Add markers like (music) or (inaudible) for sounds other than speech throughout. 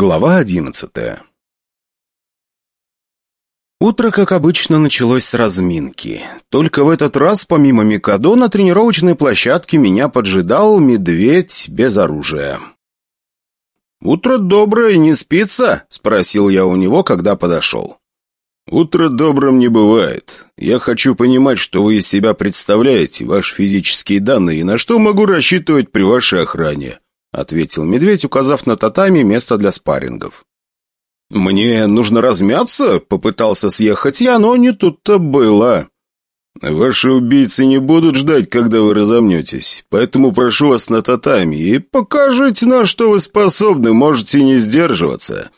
Глава одиннадцатая Утро, как обычно, началось с разминки. Только в этот раз, помимо Микадо, на тренировочной площадке меня поджидал медведь без оружия. «Утро доброе, не спится?» — спросил я у него, когда подошел. «Утро добрым не бывает. Я хочу понимать, что вы из себя представляете, ваши физические данные, и на что могу рассчитывать при вашей охране», — ответил медведь, указав на татами место для спаррингов. «Мне нужно размяться?» — попытался съехать я, но не тут-то было. «Ваши убийцы не будут ждать, когда вы разомнетесь, поэтому прошу вас на татами и покажите, на что вы способны, можете не сдерживаться.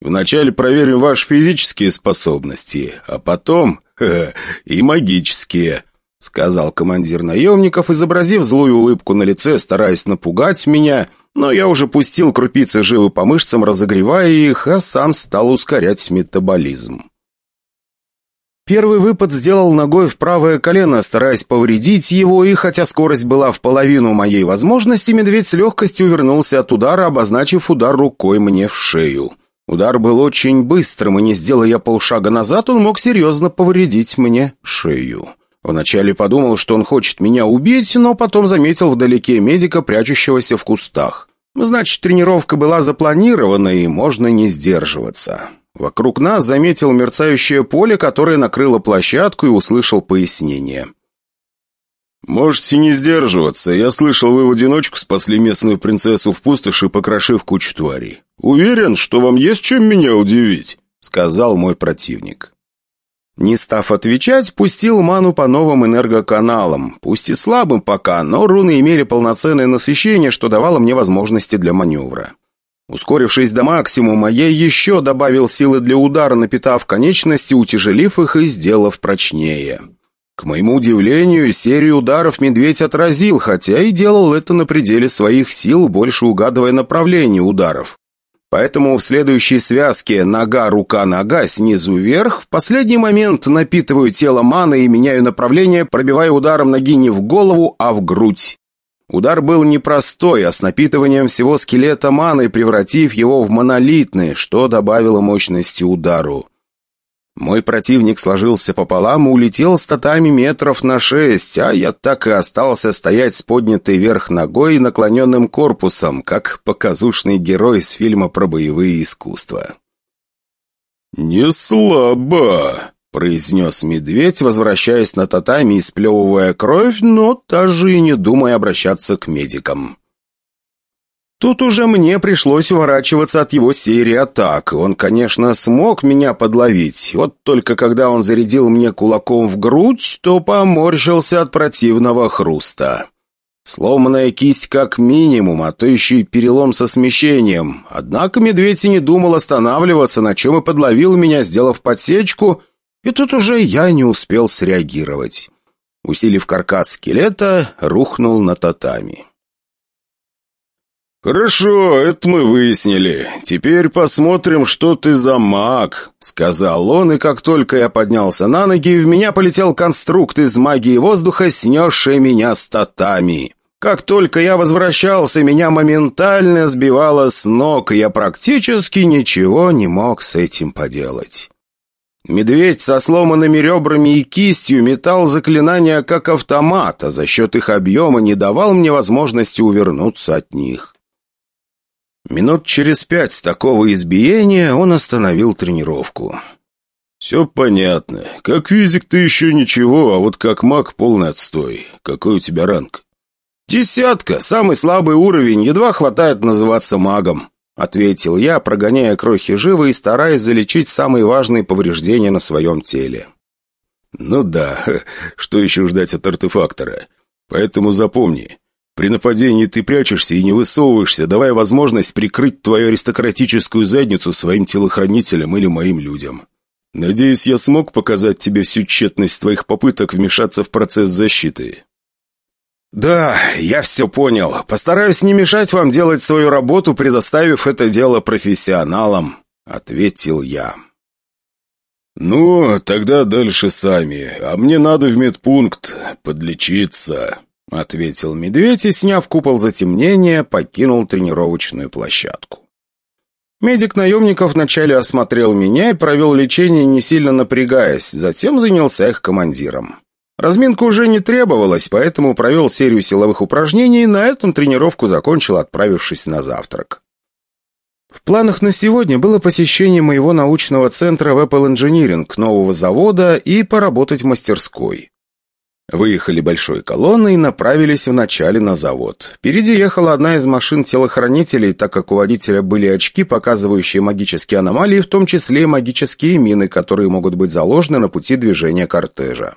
Вначале проверим ваши физические способности, а потом (laughs) и магические», — сказал командир наемников, изобразив злую улыбку на лице, стараясь напугать меня, но я уже пустил крупицы живы по мышцам, разогревая их, а сам стал ускорять метаболизм. Первый выпад сделал ногой в правое колено, стараясь повредить его, и хотя скорость была в половину моей возможности, медведь с легкостью увернулся от удара, обозначив удар рукой мне в шею. Удар был очень быстрым, и не сделая полшага назад, он мог серьезно повредить мне шею. Вначале подумал, что он хочет меня убить, но потом заметил вдалеке медика, прячущегося в кустах. Значит, тренировка была запланирована, и можно не сдерживаться. Вокруг нас заметил мерцающее поле, которое накрыло площадку, и услышал пояснение. «Можете не сдерживаться. Я слышал, вы в одиночку спасли местную принцессу в пустоши, покрошив кучу тварей. Уверен, что вам есть чем меня удивить», — сказал мой противник. Не став отвечать, пустил ману по новым энергоканалам. Пусть и слабым пока, но руны имели полноценное насыщение, что давало мне возможности для маневра. Ускорившись до максимума, я еще добавил силы для удара, напитав конечности, утяжелив их и сделав прочнее. К моему удивлению, серию ударов медведь отразил, хотя и делал это на пределе своих сил, больше угадывая направление ударов. Поэтому в следующей связке нога-рука-нога снизу вверх в последний момент напитываю тело маной и меняю направление, пробивая ударом ноги не в голову, а в грудь. Удар был непростой, а с напитыванием всего скелета маны, превратив его в монолитный, что добавило мощности удару. Мой противник сложился пополам и улетел статами метров на шесть, а я так и остался стоять с поднятой вверх ногой и наклоненным корпусом, как показушный герой из фильма про боевые искусства. «Не слабо!» — произнес медведь, возвращаясь на татами и сплевывая кровь, но даже и не думая обращаться к медикам. Тут уже мне пришлось уворачиваться от его серии атак. Он, конечно, смог меня подловить. Вот только когда он зарядил мне кулаком в грудь, то поморщился от противного хруста. Сломанная кисть как минимум, а то еще и перелом со смещением. Однако медведь и не думал останавливаться, на чем и подловил меня, сделав подсечку, и тут уже я не успел среагировать. Усилив каркас скелета, рухнул на татами. «Хорошо, это мы выяснили. Теперь посмотрим, что ты за маг», — сказал он, и как только я поднялся на ноги, в меня полетел конструкт из магии воздуха, снесший меня статами. Как только я возвращался, меня моментально сбивало с ног, и я практически ничего не мог с этим поделать. Медведь со сломанными ребрами и кистью метал заклинания как автомат, а за счет их объема не давал мне возможности увернуться от них. Минут через пять такого избиения он остановил тренировку. «Все понятно. Как физик ты еще ничего, а вот как маг полный отстой. Какой у тебя ранг?» «Десятка. Самый слабый уровень. Едва хватает называться магом», — ответил я, прогоняя крохи живы и стараясь залечить самые важные повреждения на своем теле. «Ну да, (laughs) что еще ждать от артефактора? Поэтому запомни, при нападении ты прячешься и не высовываешься, давая возможность прикрыть твою аристократическую задницу своим телохранителям или моим людям. Надеюсь, я смог показать тебе всю тщетность твоих попыток вмешаться в процесс защиты». «Да, я все понял. Постараюсь не мешать вам делать свою работу, предоставив это дело профессионалам», — ответил я. «Ну, тогда дальше сами. А мне надо в медпункт подлечиться». — ответил медведь и, сняв купол затемнения, покинул тренировочную площадку. Медик наемников вначале осмотрел меня и провел лечение, не сильно напрягаясь, затем занялся их командиром. Разминка уже не требовалась, поэтому провел серию силовых упражнений и на этом тренировку закончил, отправившись на завтрак. В планах на сегодня было посещение моего научного центра в Apple Engineering, нового завода и поработать в мастерской. Выехали большой колонной и направились вначале на завод. Впереди ехала одна из машин телохранителей, так как у водителя были очки, показывающие магические аномалии, в том числе и магические мины, которые могут быть заложены на пути движения кортежа.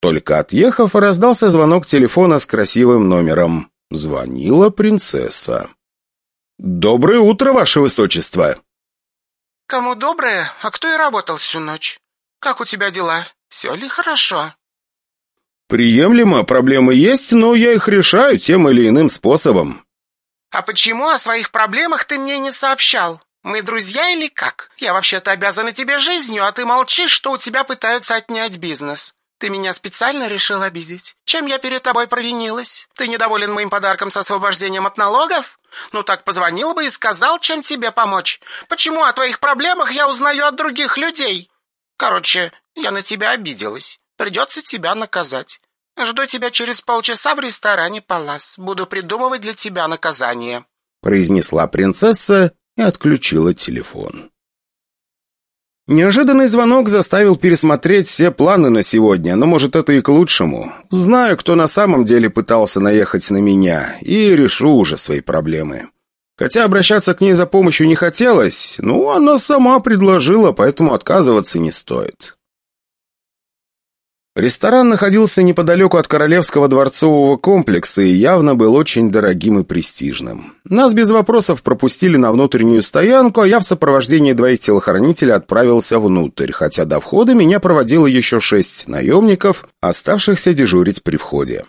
Только отъехав, раздался звонок телефона с красивым номером. Звонила принцесса. «Доброе утро, ваше высочество!» «Кому доброе? А кто и работал всю ночь? Как у тебя дела? Все ли хорошо?» «Приемлемо, проблемы есть, но я их решаю тем или иным способом». «А почему о своих проблемах ты мне не сообщал? Мы друзья или как? Я вообще-то обязана тебе жизнью, а ты молчишь, что у тебя пытаются отнять бизнес. Ты меня специально решил обидеть? Чем я перед тобой провинилась? Ты недоволен моим подарком с освобождением от налогов? Ну так позвонил бы и сказал, чем тебе помочь. Почему о твоих проблемах я узнаю от других людей? Короче, я на тебя обиделась. Придется тебя наказать. Жду тебя через полчаса в ресторане «Палас». Буду придумывать для тебя наказание», — произнесла принцесса и отключила телефон. Неожиданный звонок заставил пересмотреть все планы на сегодня, но, может, это и к лучшему. Знаю, кто на самом деле пытался наехать на меня, и решу уже свои проблемы. Хотя обращаться к ней за помощью не хотелось, ну, она сама предложила, поэтому отказываться не стоит. Ресторан находился неподалеку от Королевского дворцового комплекса и явно был очень дорогим и престижным. Нас без вопросов пропустили на внутреннюю стоянку, а я в сопровождении двоих телохранителей отправился внутрь, хотя до входа меня проводило еще шесть наемников, оставшихся дежурить при входе.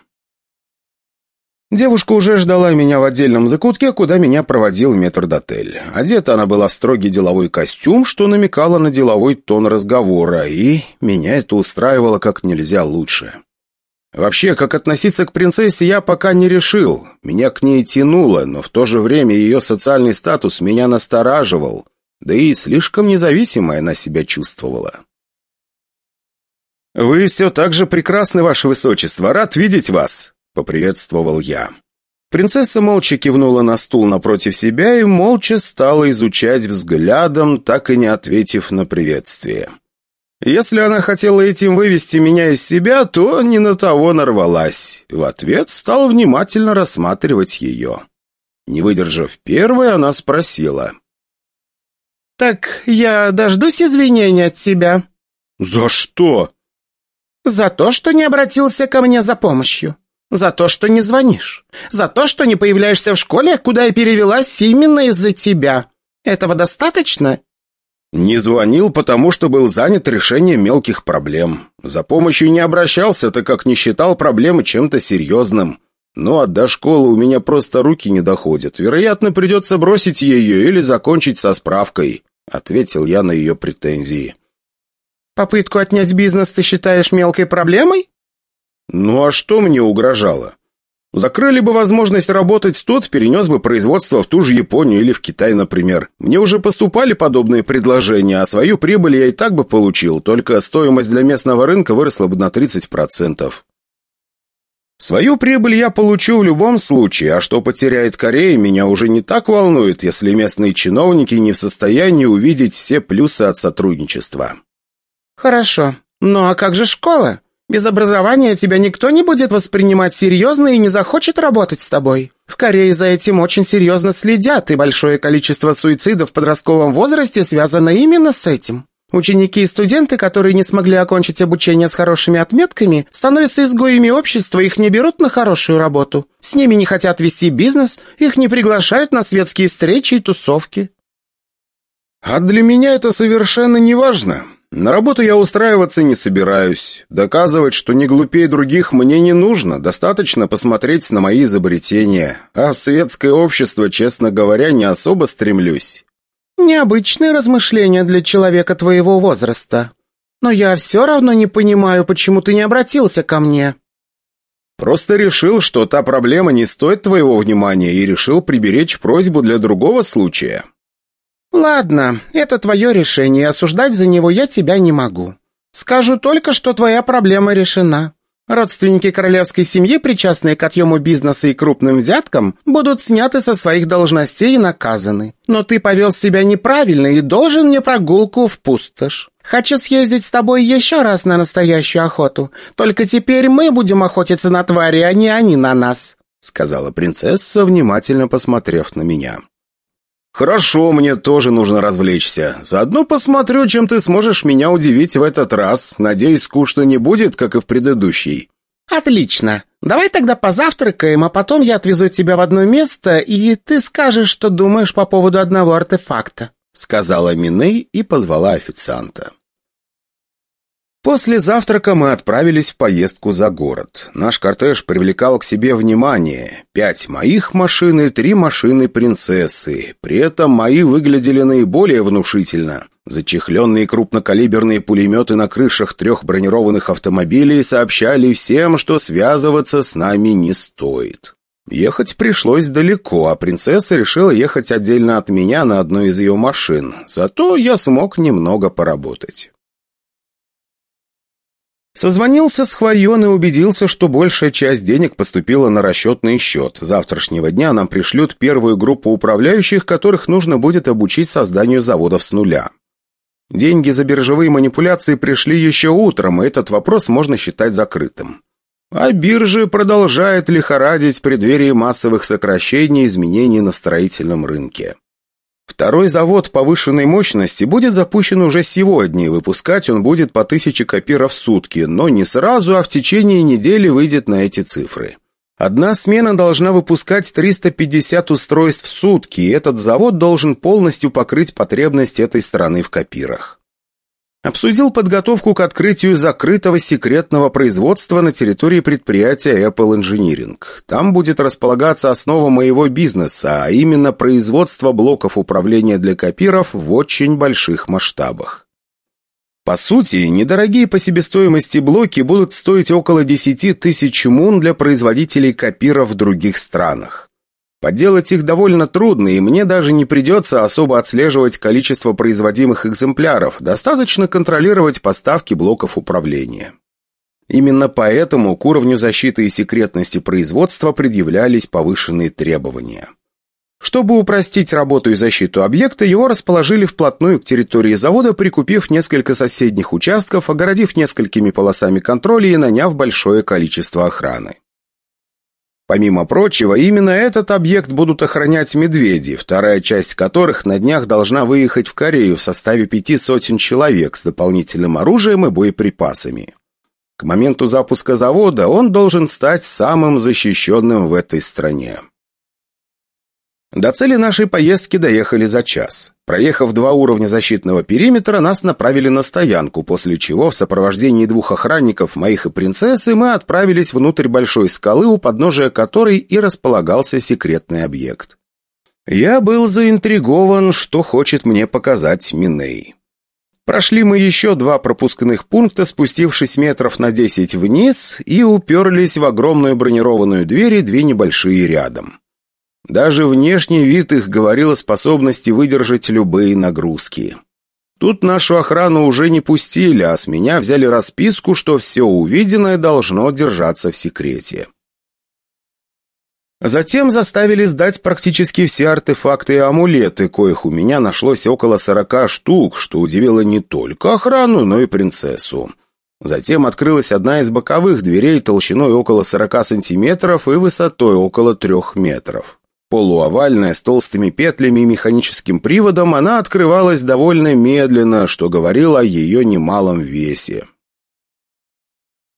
Девушка уже ждала меня в отдельном закутке, куда меня проводил метрдотель. Одета она была в строгий деловой костюм, что намекало на деловой тон разговора, и меня это устраивало как нельзя лучше. Вообще, как относиться к принцессе, я пока не решил. Меня к ней тянуло, но в то же время ее социальный статус меня настораживал, да и слишком независимой она себя чувствовала. «Вы все так же прекрасны, ваше высочество, рад видеть вас!» — поприветствовал я. Принцесса молча кивнула на стул напротив себя и молча стала изучать взглядом, так и не ответив на приветствие. Если она хотела этим вывести меня из себя, то не на того нарвалась. В ответ стал внимательно рассматривать ее. Не выдержав первой, она спросила. «Так я дождусь извинения от тебя?» «За что?» «За то, что не обратился ко мне за помощью. За то, что не звонишь. За то, что не появляешься в школе, куда я перевелась именно из-за тебя. Этого достаточно?» «Не звонил, потому что был занят решением мелких проблем. За помощью не обращался, так как не считал проблемы чем-то серьезным. Ну а до школы у меня просто руки не доходят. Вероятно, придется бросить ее или закончить со справкой», — ответил я на ее претензии. «Попытку отнять бизнес ты считаешь мелкой проблемой?» Ну а что мне угрожало? Закрыли бы возможность работать тот, перенес бы производство в ту же Японию или в Китай, например. Мне уже поступали подобные предложения, а свою прибыль я и так бы получил, только стоимость для местного рынка выросла бы на 30%. Свою прибыль я получу в любом случае, а что потеряет Корея, меня уже не так волнует, если местные чиновники не в состоянии увидеть все плюсы от сотрудничества. «Хорошо. Ну а как же школа? Без образования тебя никто не будет воспринимать серьезно и не захочет работать с тобой. В Корее за этим очень серьезно следят, и большое количество суицидов в подростковом возрасте связано именно с этим. Ученики и студенты, которые не смогли окончить обучение с хорошими отметками, становятся изгоями общества, их не берут на хорошую работу. С ними не хотят вести бизнес, их не приглашают на светские встречи и тусовки. А для меня это совершенно не важно. На работу я устраиваться не собираюсь. Доказывать, что не глупее других, мне не нужно. Достаточно посмотреть на мои изобретения. А в светское общество, честно говоря, не особо стремлюсь. Необычные размышления для человека твоего возраста. Но я все равно не понимаю, почему ты не обратился ко мне. Просто решил, что та проблема не стоит твоего внимания и решил приберечь просьбу для другого случая. «Ладно, это твое решение, осуждать за него я тебя не могу. Скажу только, что твоя проблема решена. Родственники королевской семьи, причастные к отъему бизнеса и крупным взяткам, будут сняты со своих должностей и наказаны. Но ты повел себя неправильно и должен мне прогулку в пустошь. Хочу съездить с тобой еще раз на настоящую охоту. Только теперь мы будем охотиться на твари, а не они на нас», — сказала принцесса, внимательно посмотрев на меня. «Хорошо, мне тоже нужно развлечься. Заодно посмотрю, чем ты сможешь меня удивить в этот раз. Надеюсь, скучно не будет, как и в предыдущий». «Отлично. Давай тогда позавтракаем, а потом я отвезу тебя в одно место, и ты скажешь, что думаешь по поводу одного артефакта», сказала Миней и позвала официанта. После завтрака мы отправились в поездку за город. Наш кортеж привлекал к себе внимание. Пять моих машин и три машины принцессы. При этом мои выглядели наиболее внушительно. Зачехленные крупнокалиберные пулеметы на крышах трех бронированных автомобилей сообщали всем, что связываться с нами не стоит. Ехать пришлось далеко, а принцесса решила ехать отдельно от меня на одной из ее машин. Зато я смог немного поработать. Созвонился с Хвоен и убедился, что большая часть денег поступила на расчетный счет. Завтрашнего дня нам пришлют первую группу управляющих, которых нужно будет обучить созданию заводов с нуля. Деньги за биржевые манипуляции пришли еще утром, и этот вопрос можно считать закрытым. А биржи продолжают лихорадить в преддверии массовых сокращений и изменений на строительном рынке. Второй завод повышенной мощности будет запущен уже сегодня, и выпускать он будет по тысяче копиров в сутки, но не сразу, а в течение недели выйдет на эти цифры. Одна смена должна выпускать 350 устройств в сутки, и этот завод должен полностью покрыть потребность этой страны в копирах. Обсудил подготовку к открытию закрытого секретного производства на территории предприятия Apple Engineering. Там будет располагаться основа моего бизнеса, а именно производство блоков управления для копиров в очень больших масштабах. По сути, недорогие по себестоимости блоки будут стоить около 10 тысяч мун для производителей копиров в других странах. Подделать их довольно трудно, и мне даже не придется особо отслеживать количество производимых экземпляров, достаточно контролировать поставки блоков управления. Именно поэтому к уровню защиты и секретности производства предъявлялись повышенные требования. Чтобы упростить работу и защиту объекта, его расположили вплотную к территории завода, прикупив несколько соседних участков, огородив несколькими полосами контроля и наняв большое количество охраны. Помимо прочего, именно этот объект будут охранять медведи, вторая часть которых на днях должна выехать в Корею в составе пяти сотен человек с дополнительным оружием и боеприпасами. К моменту запуска завода он должен стать самым защищенным в этой стране. До цели нашей поездки доехали за час. Проехав два уровня защитного периметра, нас направили на стоянку, после чего в сопровождении двух охранников, моих и принцессы, мы отправились внутрь большой скалы, у подножия которой и располагался секретный объект. Я был заинтригован, что хочет мне показать Миней. Прошли мы еще два пропускных пункта, спустившись метров на десять вниз, и уперлись в огромную бронированную дверь и две небольшие рядом. Даже внешний вид их говорил о способности выдержать любые нагрузки. Тут нашу охрану уже не пустили, а с меня взяли расписку, что все увиденное должно держаться в секрете. Затем заставили сдать практически все артефакты и амулеты, коих у меня нашлось около сорока штук, что удивило не только охрану, но и принцессу. Затем открылась одна из боковых дверей толщиной около сорока сантиметров и высотой около трех метров. Полуовальная, с толстыми петлями и механическим приводом, она открывалась довольно медленно, что говорило о ее немалом весе.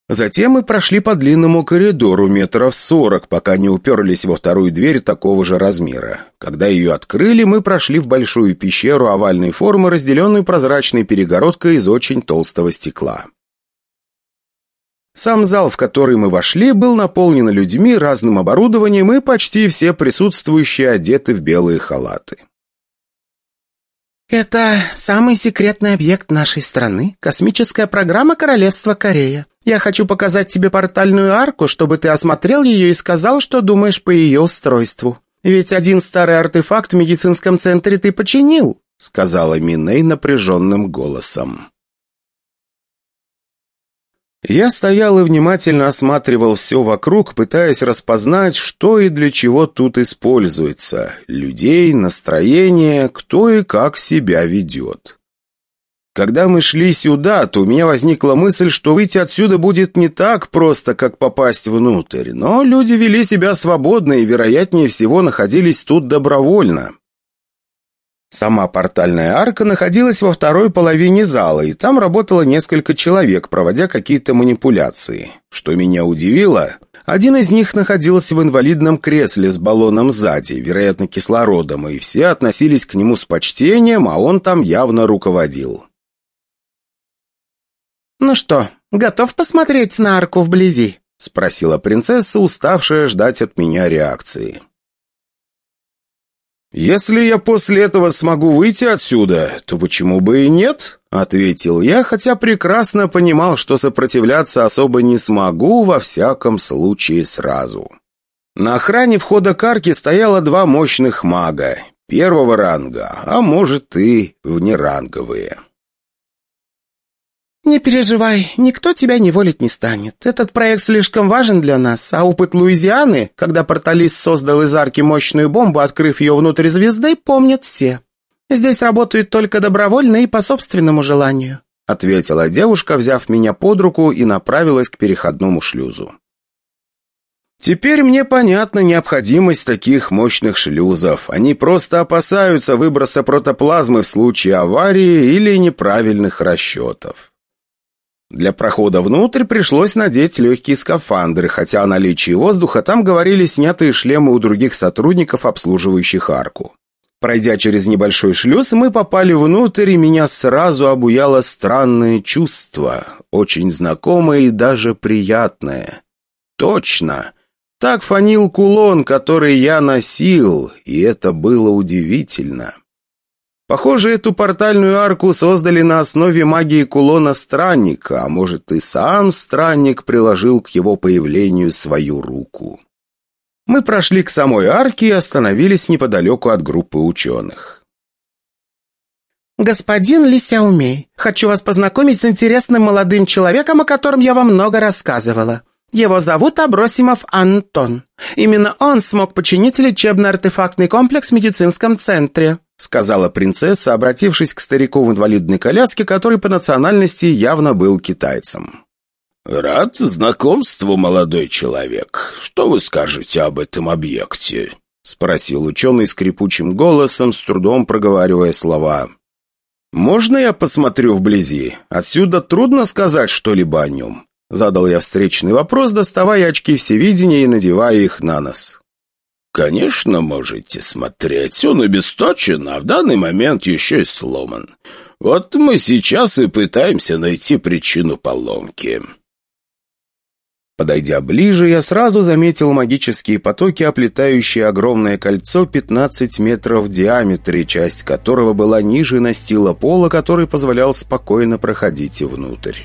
Затем мы прошли по длинному коридору метров сорок, пока не уперлись во вторую дверь такого же размера. Когда ее открыли, мы прошли в большую пещеру овальной формы, разделенную прозрачной перегородкой из очень толстого стекла. Сам зал, в который мы вошли, был наполнен людьми, разным оборудованием, и почти все присутствующие одеты в белые халаты. «Это самый секретный объект нашей страны, космическая программа Королевства Корея. Я хочу показать тебе портальную арку, чтобы ты осмотрел ее и сказал, что думаешь по ее устройству. Ведь один старый артефакт в медицинском центре ты починил», — сказала Миней напряженным голосом. Я стоял и внимательно осматривал все вокруг, пытаясь распознать, что и для чего тут используется. Людей, настроение, кто и как себя ведет. Когда мы шли сюда, то у меня возникла мысль, что выйти отсюда будет не так просто, как попасть внутрь. Но люди вели себя свободно и, вероятнее всего, находились тут добровольно. Сама портальная арка находилась во второй половине зала, и там работало несколько человек, проводя какие-то манипуляции. Что меня удивило, один из них находился в инвалидном кресле с баллоном сзади, вероятно, кислородом, и все относились к нему с почтением, а он там явно руководил. «Ну что, готов посмотреть на арку вблизи?» — спросила принцесса, уставшая ждать от меня реакции. «Если я после этого смогу выйти отсюда, то почему бы и нет?» — ответил я, хотя прекрасно понимал, что сопротивляться особо не смогу, во всяком случае сразу. На охране входа к арке стояло два мощных мага, первого ранга, а может и внеранговые. «Не переживай, никто тебя неволить не станет. Этот проект слишком важен для нас, а опыт Луизианы, когда порталист создал из арки мощную бомбу, открыв ее внутрь звезды, помнят все. Здесь работают только добровольно и по собственному желанию», ответила девушка, взяв меня под руку и направилась к переходному шлюзу. Теперь мне понятна необходимость таких мощных шлюзов. Они просто опасаются выброса протоплазмы в случае аварии или неправильных расчетов. Для прохода внутрь пришлось надеть легкие скафандры, хотя о наличии воздуха там говорили снятые шлемы у других сотрудников, обслуживающих арку. Пройдя через небольшой шлюз, мы попали внутрь, и меня сразу обуяло странное чувство, очень знакомое и даже приятное. Точно! Так фанил кулон, который я носил, и это было удивительно. Похоже, эту портальную арку создали на основе магии кулона Странника, а может и сам Странник приложил к его появлению свою руку. Мы прошли к самой арке и остановились неподалеку от группы ученых. «Господин Лисяумей, хочу вас познакомить с интересным молодым человеком, о котором я вам много рассказывала. Его зовут Абросимов Антон. Именно он смог починить лечебно-артефактный комплекс в медицинском центре», сказала принцесса, обратившись к старику в инвалидной коляске, который по национальности явно был китайцем. «Рад знакомству, молодой человек. Что вы скажете об этом объекте?» спросил ученый скрипучим голосом, с трудом проговаривая слова. «Можно я посмотрю вблизи? Отсюда трудно сказать что-либо о нем». Задал я встречный вопрос, доставая очки всевидения и надевая их на нос. «Конечно, можете смотреть. Он обесточен, а в данный момент еще и сломан. Вот мы сейчас и пытаемся найти причину поломки». Подойдя ближе, я сразу заметил магические потоки, оплетающие огромное кольцо 15 метров в диаметре, часть которого была ниже настила пола, который позволял спокойно проходить внутрь.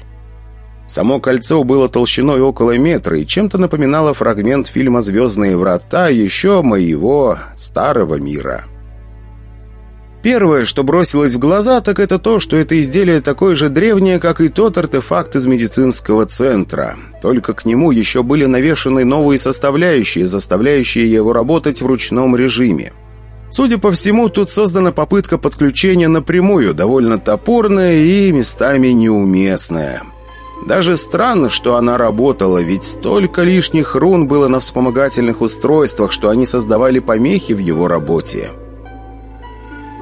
Само кольцо было толщиной около метра и чем-то напоминало фрагмент фильма «Звездные врата» еще моего старого мира. Первое, что бросилось в глаза, так это то, что это изделие такое же древнее, как и тот артефакт из медицинского центра. Только к нему еще были навешаны новые составляющие, заставляющие его работать в ручном режиме. Судя по всему, тут создана попытка подключения напрямую, довольно топорная и местами неуместная. Даже странно, что она работала, ведь столько лишних рун было на вспомогательных устройствах, что они создавали помехи в его работе.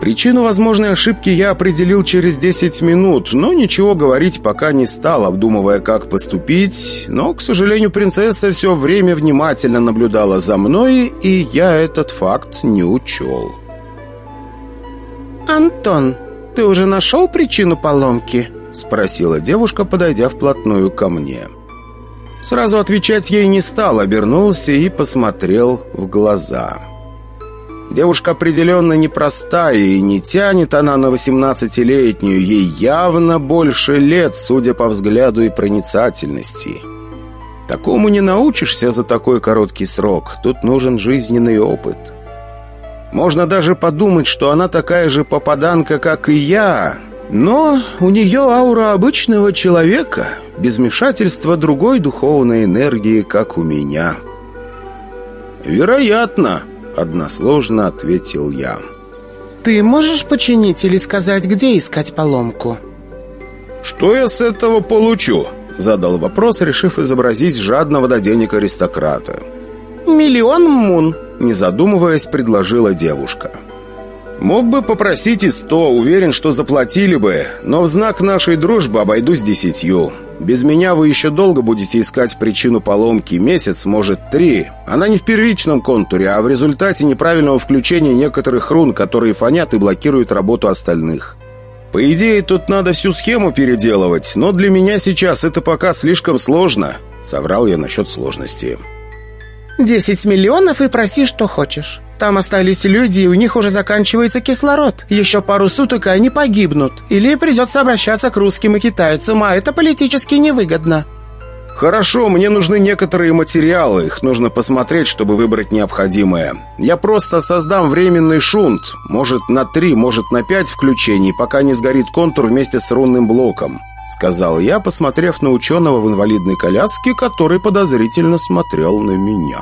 Причину возможной ошибки я определил через 10 минут, но ничего говорить пока не стал, обдумывая, как поступить. Но, к сожалению, принцесса все время внимательно наблюдала за мной, и я этот факт не учел. «Антон, ты уже нашел причину поломки?» Спросила девушка, подойдя вплотную ко мне. Сразу отвечать ей не стал, обернулся и посмотрел в глаза. Девушка определенно непростая, и не тянет она на восемнадцатилетнюю, ей явно больше лет, судя по взгляду и проницательности. Такому не научишься за такой короткий срок, тут нужен жизненный опыт. Можно даже подумать, что она такая же попаданка, как и я. Но у нее аура обычного человека, без вмешательства другой духовной энергии, как у меня. «Вероятно», — односложно ответил я. «Ты можешь починить или сказать, где искать поломку?» «Что я с этого получу?» — задал вопрос, решив изобразить жадного до денег аристократа. «Миллион мун», — не задумываясь, предложила девушка. «Мог бы попросить и сто, уверен, что заплатили бы, но в знак нашей дружбы обойдусь десятью. Без меня вы еще долго будете искать причину поломки, месяц, может, три. Она не в первичном контуре, а в результате неправильного включения некоторых рун, которые фонят и блокируют работу остальных. По идее, тут надо всю схему переделывать, но для меня сейчас это пока слишком сложно», — соврал я насчет сложности. «Десять миллионов и проси, что хочешь». Там остались люди, и у них уже заканчивается кислород. Еще пару суток, и они погибнут. Или придется обращаться к русским и китайцам, а это политически невыгодно». «Хорошо, мне нужны некоторые материалы. Их нужно посмотреть, чтобы выбрать необходимое. Я просто создам временный шунт. Может, на три, может, на пять включений, пока не сгорит контур вместе с рунным блоком», — сказал я, посмотрев на ученого в инвалидной коляске, который подозрительно смотрел на меня.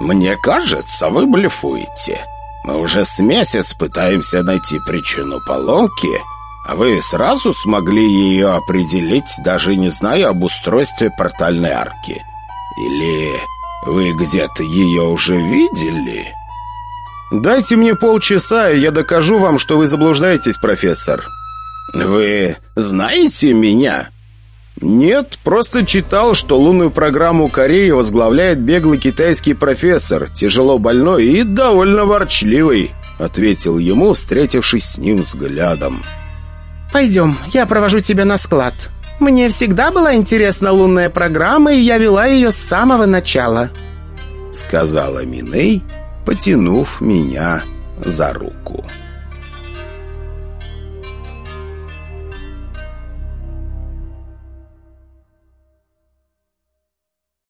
«Мне кажется, вы блефуете. Мы уже с месяц пытаемся найти причину поломки, а вы сразу смогли ее определить, даже не зная об устройстве портальной арки. Или вы где-то ее уже видели?» «Дайте мне полчаса, и я докажу вам, что вы заблуждаетесь, профессор». «Вы знаете меня?» «Нет, просто читал, что лунную программу Кореи возглавляет беглый китайский профессор, тяжело больной и довольно ворчливый», ответил ему, встретившись с ним взглядом. «Пойдем, я провожу тебя на склад. Мне всегда была интересна лунная программа, и я вела ее с самого начала», сказала Миней, потянув меня за руку.